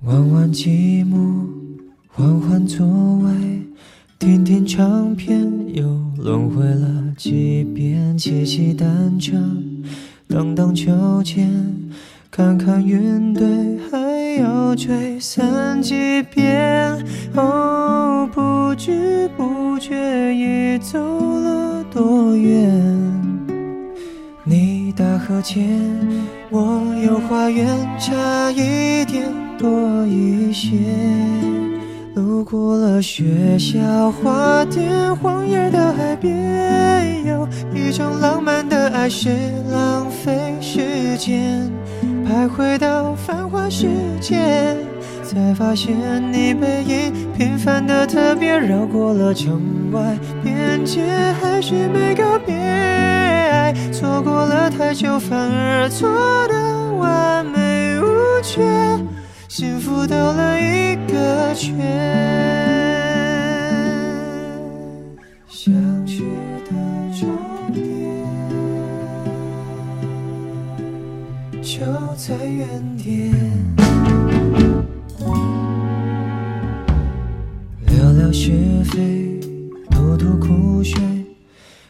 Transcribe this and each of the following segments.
玩玩积木，换换座位，听听唱片，又轮回了几遍。骑骑单车，荡荡秋千，看看云堆，还要吹散几遍。哦，不知不觉已走了多远？你大河前，我有花园，差一点多一些。路过了学校花店，荒野的海边，有一种浪漫的爱是浪费时间，徘徊到繁华世界，才发现你背影平凡的特别，绕过了城外边界，还是没告别。爱错过了太久，反而错的完美无缺，幸福兜了一个圈。就在原点。聊聊是非，吐吐苦水。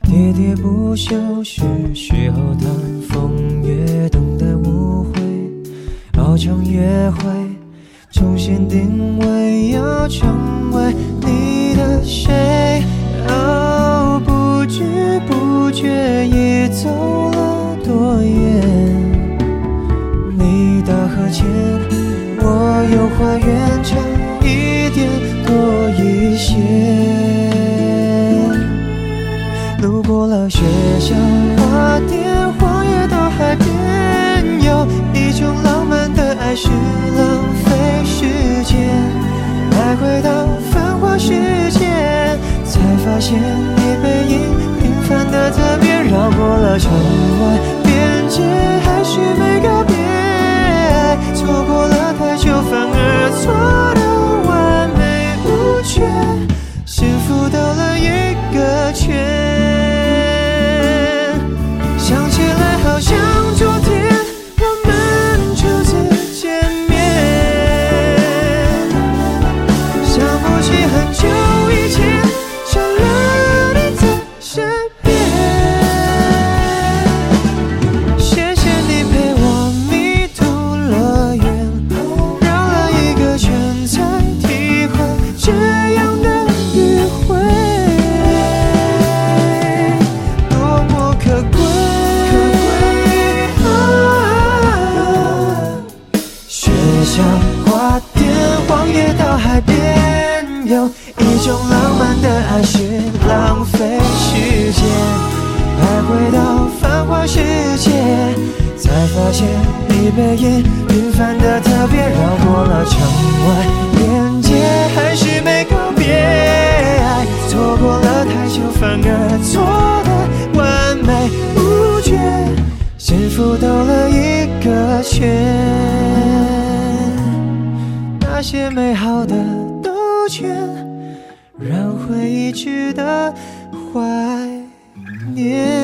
喋喋不休是时候谈风月，等待误会，熬成约会，些。路过了学校花店，荒野到海边，有一种浪漫的爱是浪费时间，徘徊到繁华世界，才发现你背影平凡的特别，绕过了城外种浪漫的爱是浪费时间，徘徊到繁华世界，才发现你背影平凡的特别，绕过了城外边界，还是没告别，爱错过了太久，反而错的完美无缺。幸福兜了一个圈，那些美好的兜圈，让回忆值得怀念。